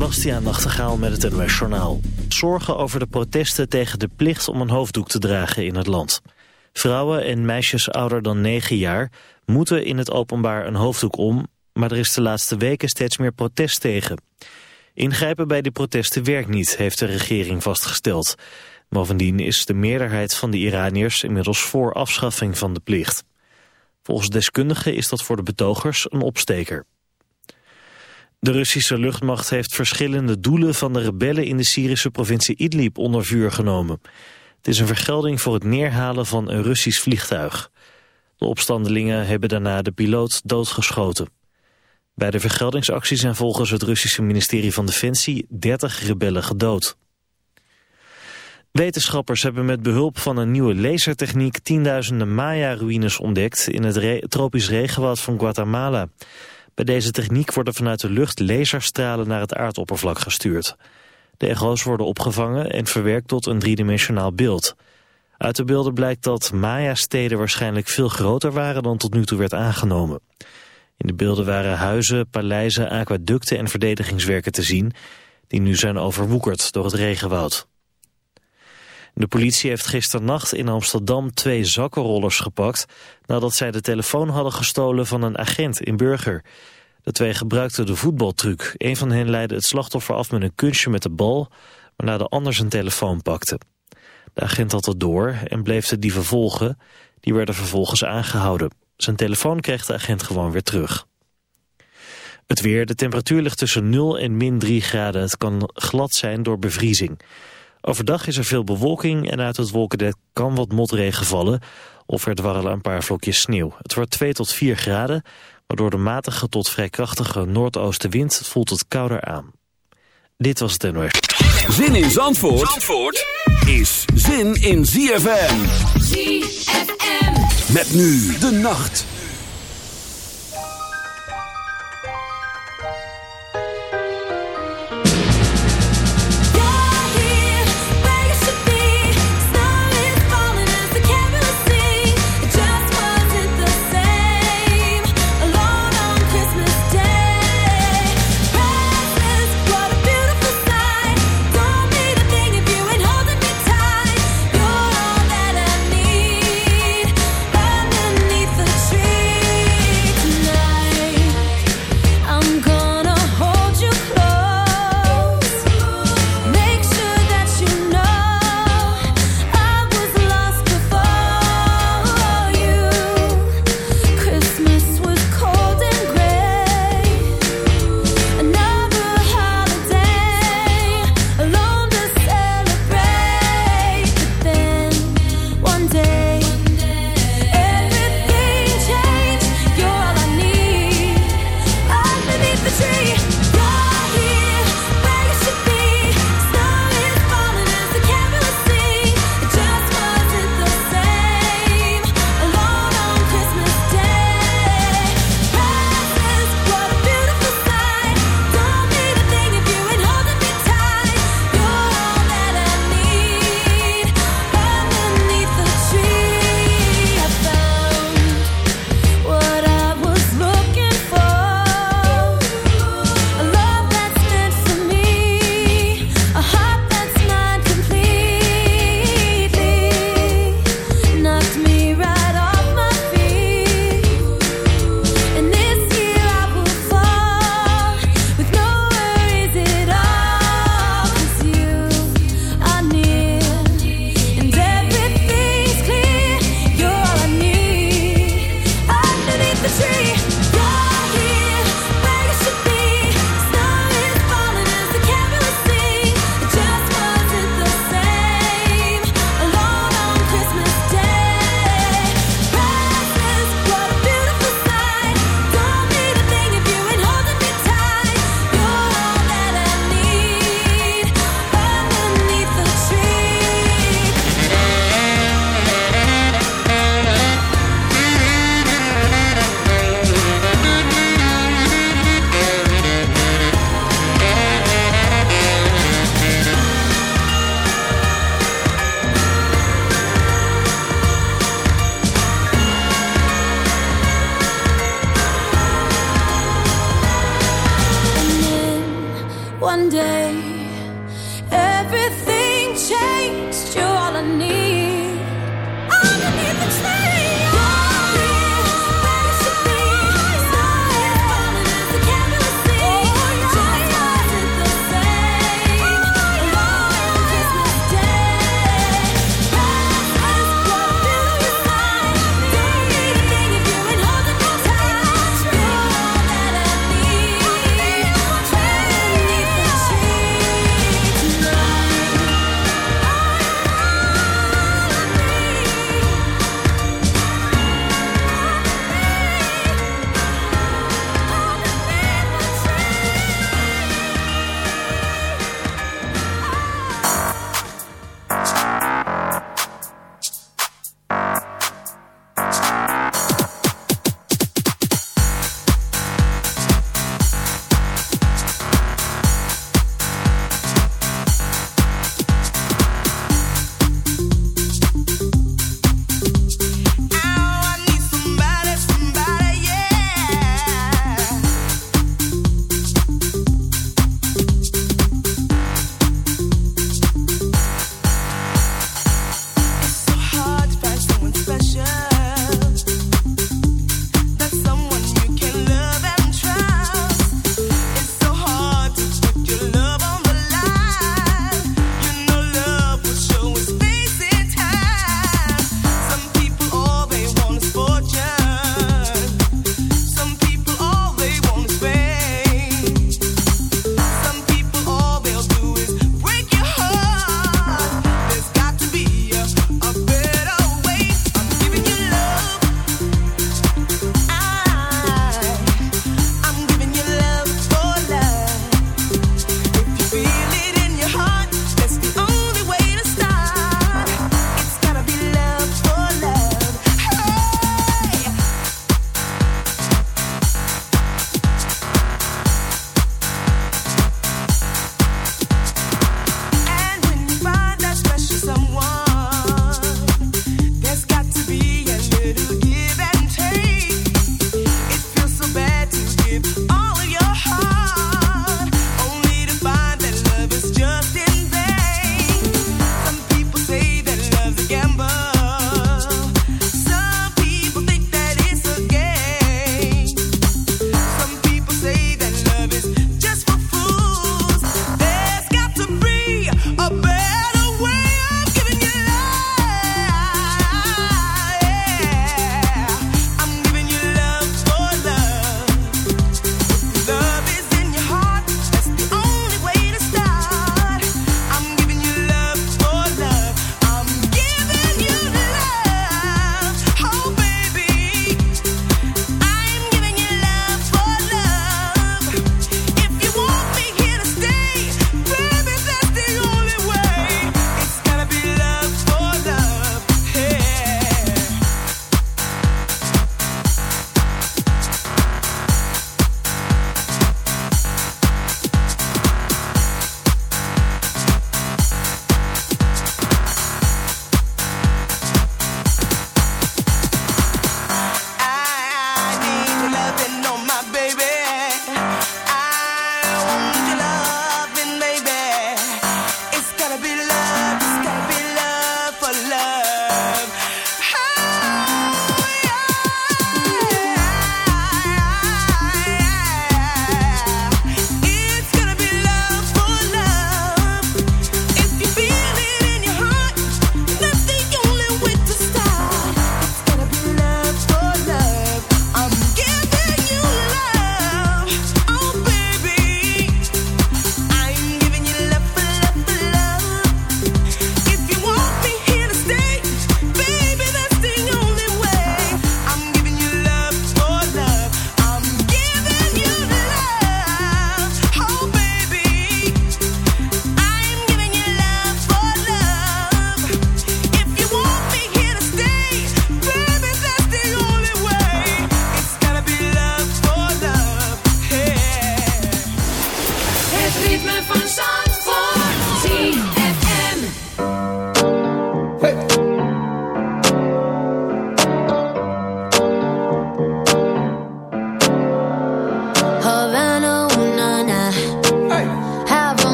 Bastiaan Nachtegaal met het NOS Journaal. Zorgen over de protesten tegen de plicht om een hoofddoek te dragen in het land. Vrouwen en meisjes ouder dan 9 jaar moeten in het openbaar een hoofddoek om... maar er is de laatste weken steeds meer protest tegen. Ingrijpen bij die protesten werkt niet, heeft de regering vastgesteld. Bovendien is de meerderheid van de Iraniërs inmiddels voor afschaffing van de plicht. Volgens deskundigen is dat voor de betogers een opsteker. De Russische luchtmacht heeft verschillende doelen van de rebellen in de Syrische provincie Idlib onder vuur genomen. Het is een vergelding voor het neerhalen van een Russisch vliegtuig. De opstandelingen hebben daarna de piloot doodgeschoten. Bij de vergeldingsactie zijn volgens het Russische ministerie van Defensie 30 rebellen gedood. Wetenschappers hebben met behulp van een nieuwe lasertechniek tienduizenden Maya-ruïnes ontdekt in het tropisch regenwoud van Guatemala. Bij deze techniek worden vanuit de lucht laserstralen naar het aardoppervlak gestuurd. De echo's worden opgevangen en verwerkt tot een driedimensionaal beeld. Uit de beelden blijkt dat Maya-steden waarschijnlijk veel groter waren dan tot nu toe werd aangenomen. In de beelden waren huizen, paleizen, aquaducten en verdedigingswerken te zien... die nu zijn overwoekerd door het regenwoud. De politie heeft gisternacht in Amsterdam twee zakkenrollers gepakt... nadat zij de telefoon hadden gestolen van een agent in Burger. De twee gebruikten de voetbaltruc. Een van hen leidde het slachtoffer af met een kunstje met de bal... waarna de ander zijn telefoon pakte. De agent had het door en bleef de dieven volgen. Die werden vervolgens aangehouden. Zijn telefoon kreeg de agent gewoon weer terug. Het weer, de temperatuur ligt tussen 0 en min 3 graden. Het kan glad zijn door bevriezing. Overdag is er veel bewolking en uit het wolkendek kan wat motregen vallen... of er dwarrelen een paar vlokjes sneeuw. Het wordt 2 tot 4 graden, maar door de matige tot vrij krachtige noordoostenwind voelt het kouder aan. Dit was het NOS. Zin in Zandvoort, Zandvoort is zin in ZFM. ZFM. Met nu de nacht.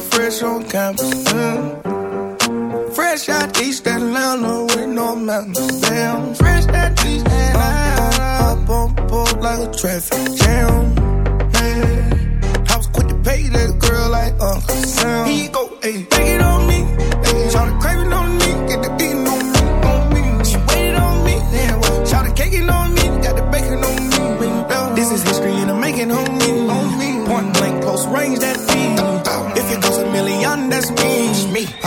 fresh on campus. Mm. Fresh out East Atlanta with no mountains. Damn, fresh out East Atlanta. Up on board like a traffic jam. Yeah. I was quick to pay that girl like Uncle Sam. He go, a take it on me. Ayy, try to crave it on me. Get the beating on me, on me. She waited on me. Damn, try to cake it on me. Got the bacon on me. This is history and I'm making home.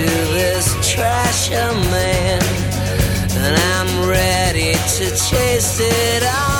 to this trash man, and I'm ready to chase it all.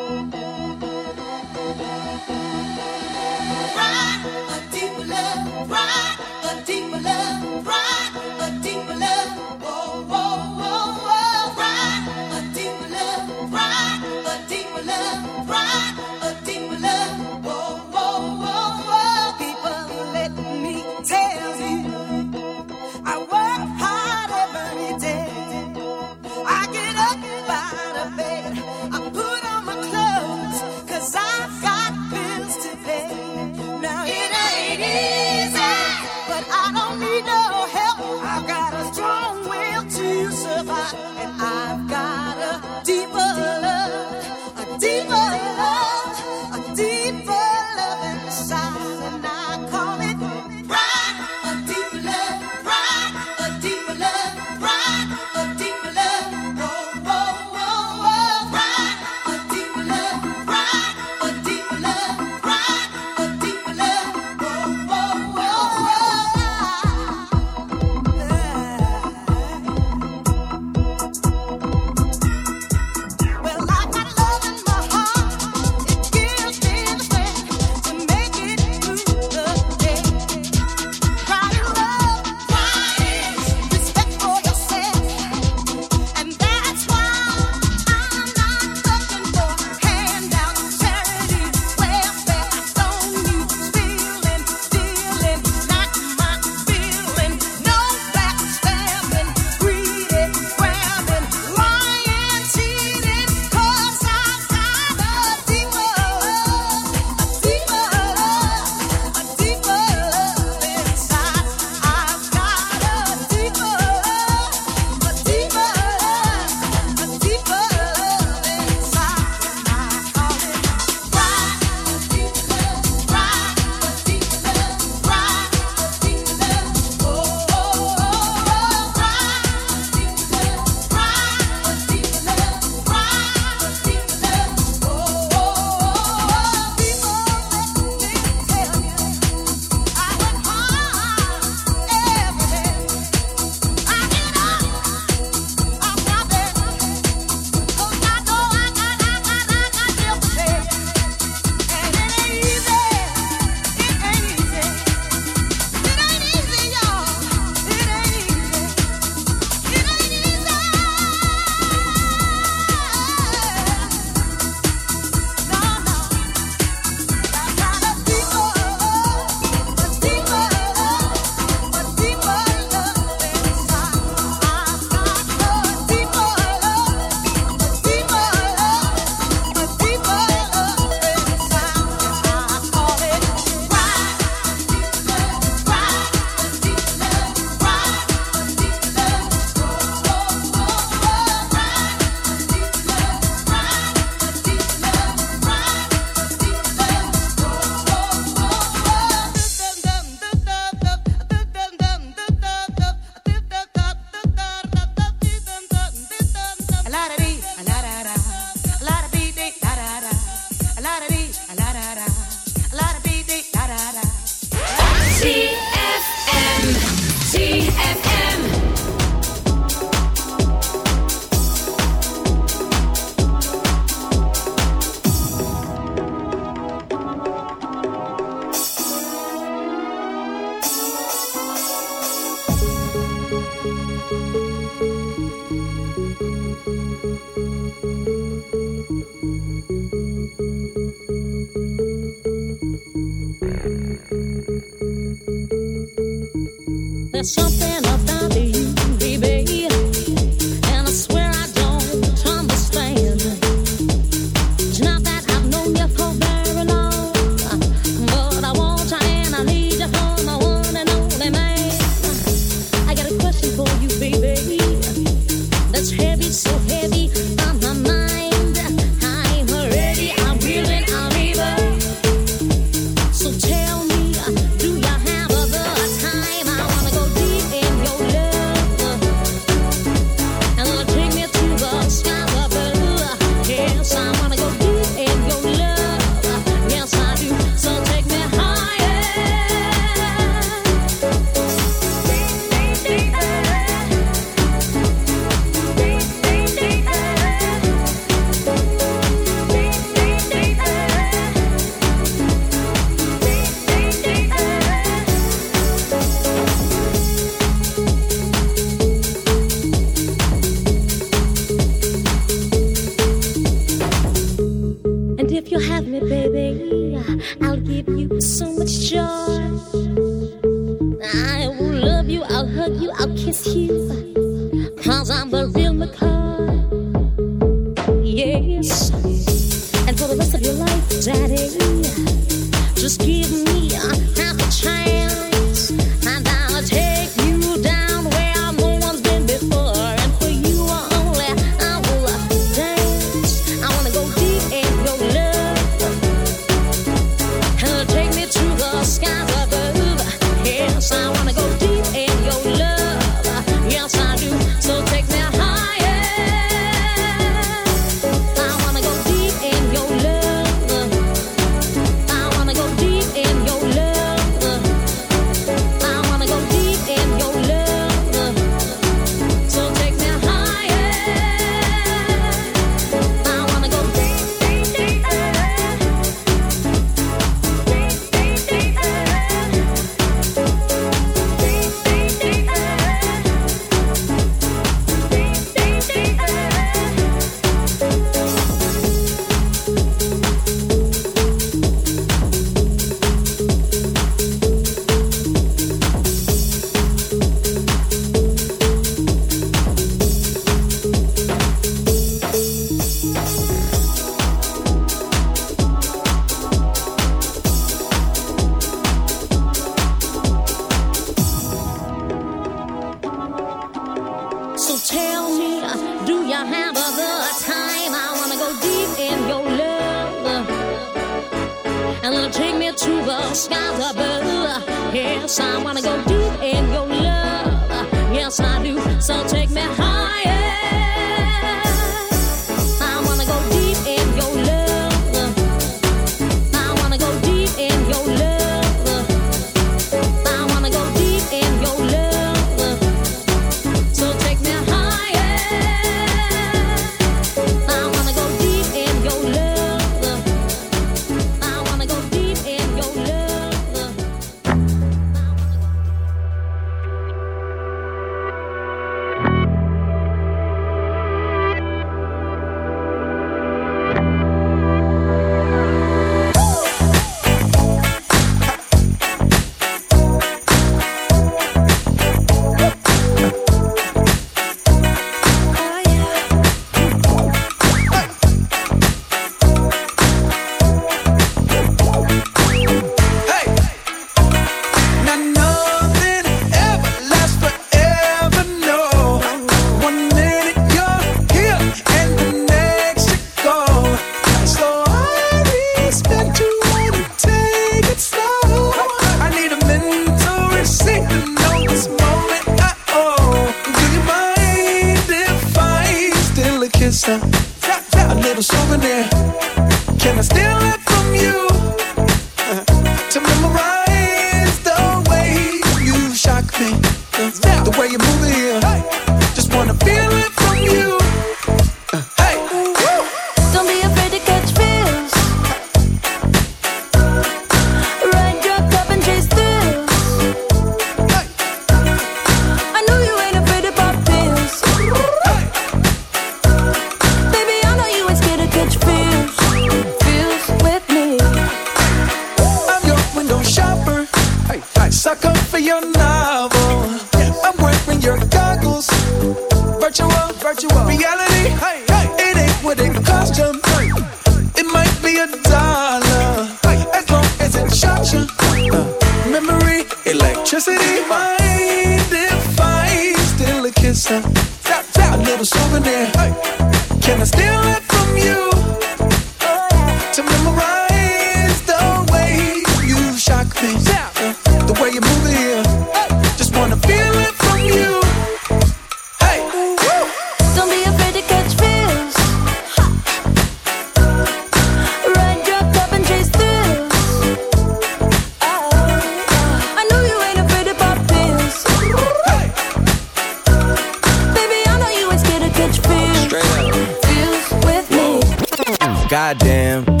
Goddamn,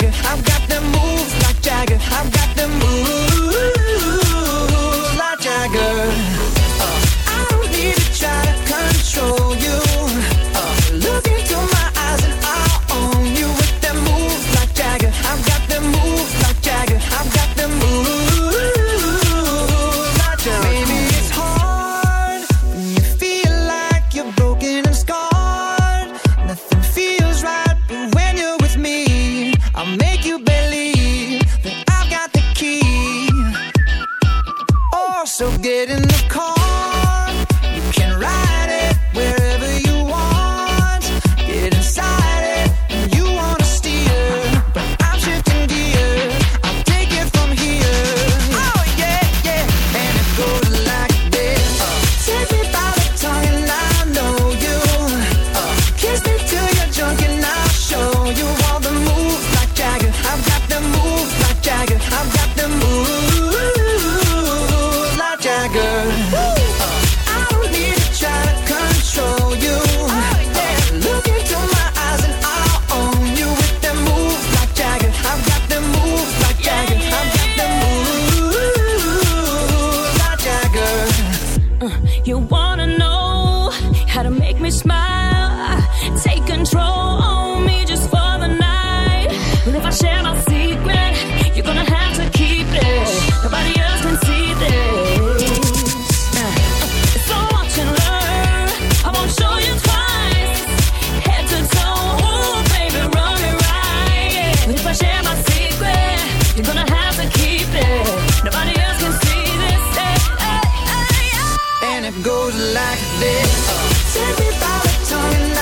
I've got them moves like Jagger. I've got goes like this. Take me by the tongue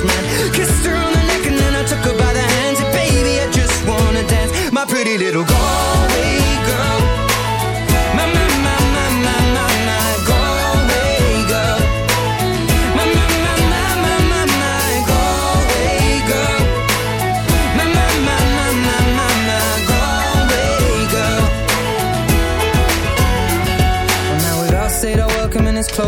an Englishman. Kissed her on the neck and then I took her by the hands and baby, I just wanna dance. My pretty little girl.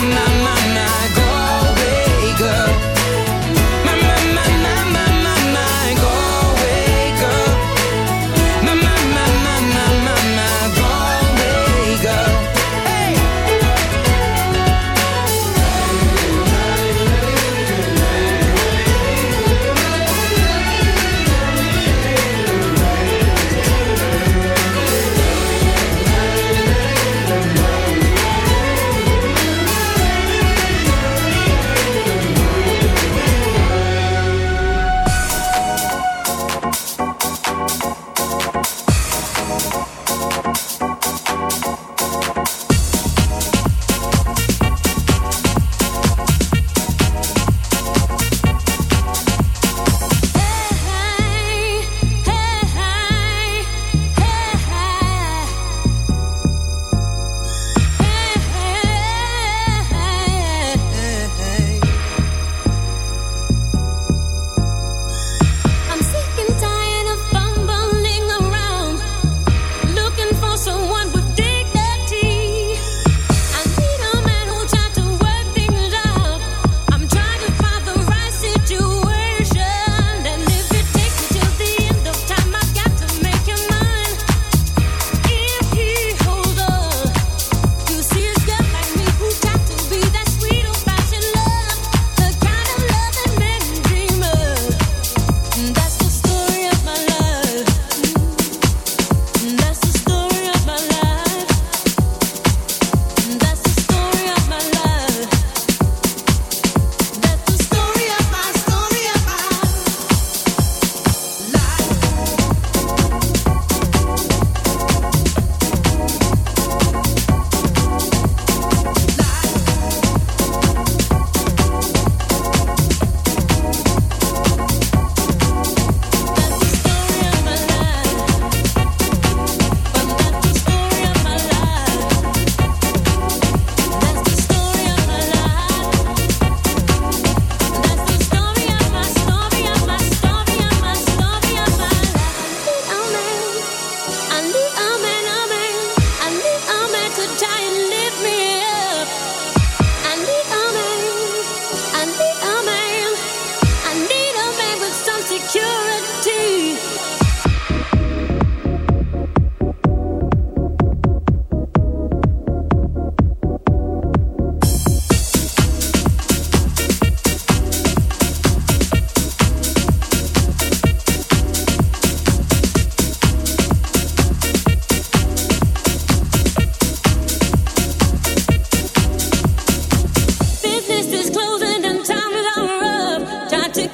My, my, my,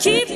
keep